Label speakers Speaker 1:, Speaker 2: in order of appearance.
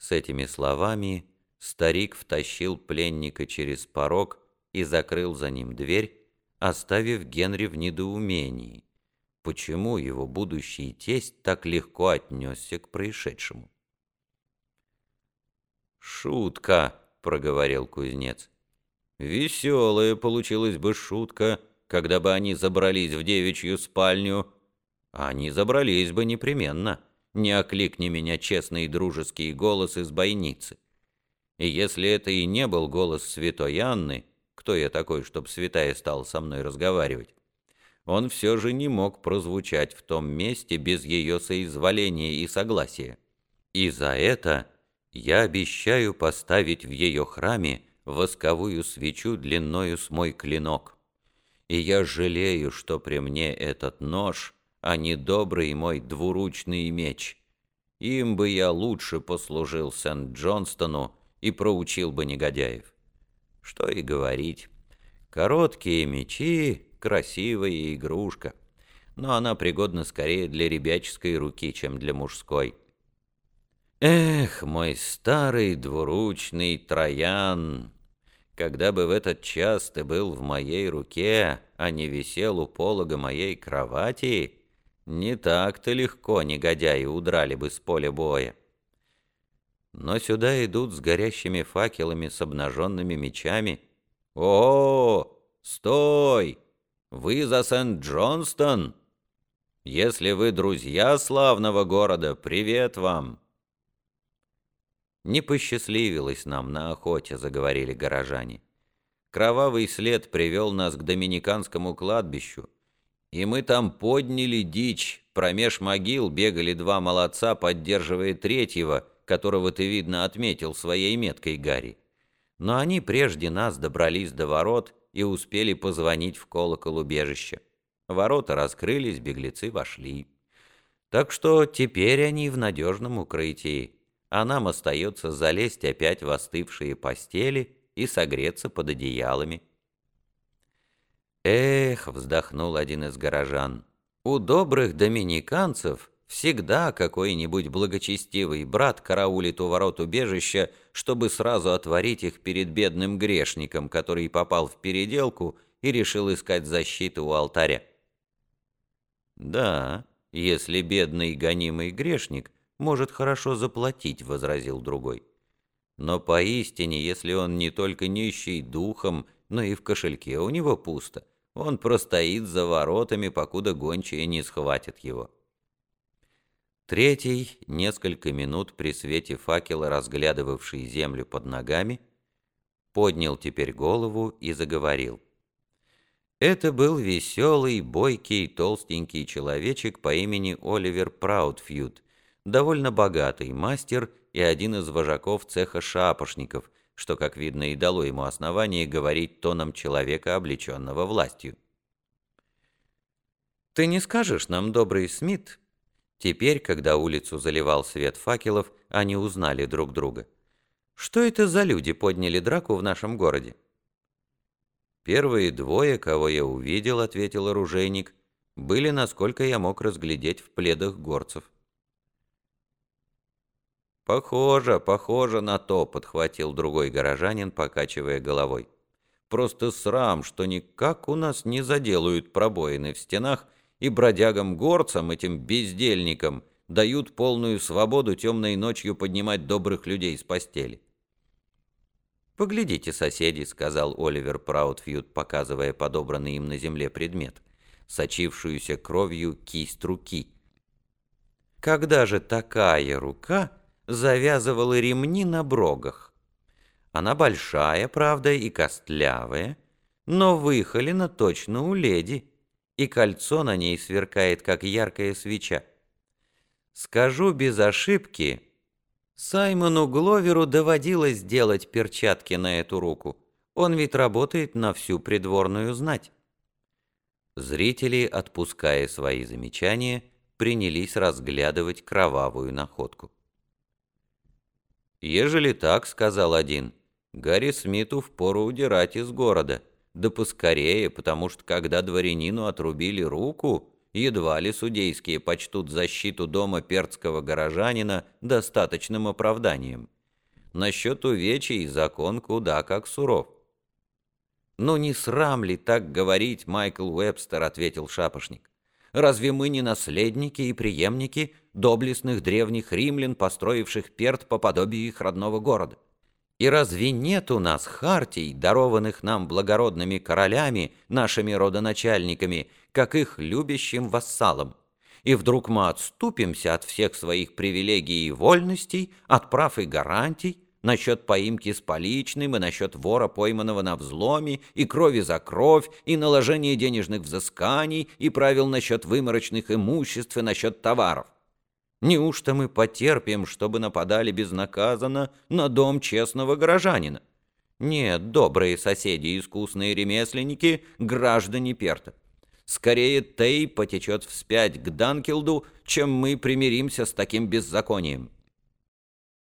Speaker 1: С этими словами старик втащил пленника через порог и закрыл за ним дверь, оставив Генри в недоумении, почему его будущий тесть так легко отнесся к происшедшему. «Шутка», — проговорил кузнец. «Веселая получилась бы шутка, когда бы они забрались в девичью спальню. Они забрались бы непременно, не окликни меня честный и дружеский голос из бойницы. И если это и не был голос святой Анны, кто я такой, чтоб святая стала со мной разговаривать, он все же не мог прозвучать в том месте без ее соизволения и согласия. И за это я обещаю поставить в ее храме восковую свечу длиною с мой клинок. И я жалею, что при мне этот нож, а не добрый мой двуручный меч. Им бы я лучше послужил Сент-Джонстону и проучил бы негодяев. Что и говорить. Короткие мечи — красивая игрушка, но она пригодна скорее для ребяческой руки, чем для мужской. Эх, мой старый двуручный троян, когда бы в этот час ты был в моей руке, а не висел у полога моей кровати, не так-то легко негодяи удрали бы с поля боя. Но сюда идут с горящими факелами, с обнаженными мечами. О, стой! Вы за Сент-Джонстон? Если вы друзья славного города, привет вам!» «Не посчастливилось нам на охоте», — заговорили горожане. «Кровавый след привел нас к доминиканскому кладбищу, и мы там подняли дичь, промеж могил бегали два молодца, поддерживая третьего, которого ты, видно, отметил своей меткой, Гарри. Но они прежде нас добрались до ворот и успели позвонить в колокол убежища. Ворота раскрылись, беглецы вошли. Так что теперь они в надежном укрытии а нам остается залезть опять в остывшие постели и согреться под одеялами. «Эх», — вздохнул один из горожан, — «у добрых доминиканцев всегда какой-нибудь благочестивый брат караулит у ворот убежища, чтобы сразу отворить их перед бедным грешником, который попал в переделку и решил искать защиту у алтаря». «Да, если бедный гонимый грешник — может хорошо заплатить», — возразил другой. «Но поистине, если он не только нищий духом, но и в кошельке у него пусто, он простоит за воротами, покуда гончие не схватят его». Третий, несколько минут при свете факела, разглядывавший землю под ногами, поднял теперь голову и заговорил. Это был веселый, бойкий, толстенький человечек по имени Оливер Праудфьюд, довольно богатый мастер и один из вожаков цеха шапошников, что, как видно, и дало ему основание говорить тоном человека, облеченного властью. «Ты не скажешь нам, добрый Смит?» Теперь, когда улицу заливал свет факелов, они узнали друг друга. «Что это за люди подняли драку в нашем городе?» «Первые двое, кого я увидел», — ответил оружейник, — «были, насколько я мог разглядеть, в пледах горцев». «Похоже, похоже на то», — подхватил другой горожанин, покачивая головой. «Просто срам, что никак у нас не заделают пробоины в стенах, и бродягам-горцам, этим бездельникам, дают полную свободу темной ночью поднимать добрых людей с постели». «Поглядите, соседи», — сказал Оливер Праудфьюд, показывая подобранный им на земле предмет, сочившуюся кровью кисть руки. «Когда же такая рука...» завязывала ремни на брогах. Она большая, правда, и костлявая, но выхолена точно у леди, и кольцо на ней сверкает, как яркая свеча. Скажу без ошибки, Саймону Гловеру доводилось делать перчатки на эту руку. Он ведь работает на всю придворную знать. Зрители, отпуская свои замечания, принялись разглядывать кровавую находку. «Ежели так, — сказал один, — Гарри Смиту впору удирать из города, да поскорее, потому что когда дворянину отрубили руку, едва ли судейские почтут защиту дома перцкого горожанина достаточным оправданием. Насчет увечий закон куда как суров. «Ну не срам ли так говорить, Майкл Уэбстер?» — ответил шапошник. «Разве мы не наследники и преемники доблестных древних римлян, построивших Перт по подобию их родного города?» И разве нет у нас хартий, дарованных нам благородными королями, нашими родоначальниками, как их любящим вассалам? И вдруг мы отступимся от всех своих привилегий и вольностей, от прав и гарантий, насчет поимки с поличным и насчет вора, пойманного на взломе, и крови за кровь, и наложения денежных взысканий, и правил насчет выморочных имуществ и насчет товаров. Неужто мы потерпим, чтобы нападали безнаказанно на дом честного горожанина? Нет, добрые соседи искусные ремесленники, граждане Перта. Скорее Тей потечет вспять к Данкилду, чем мы примиримся с таким беззаконием.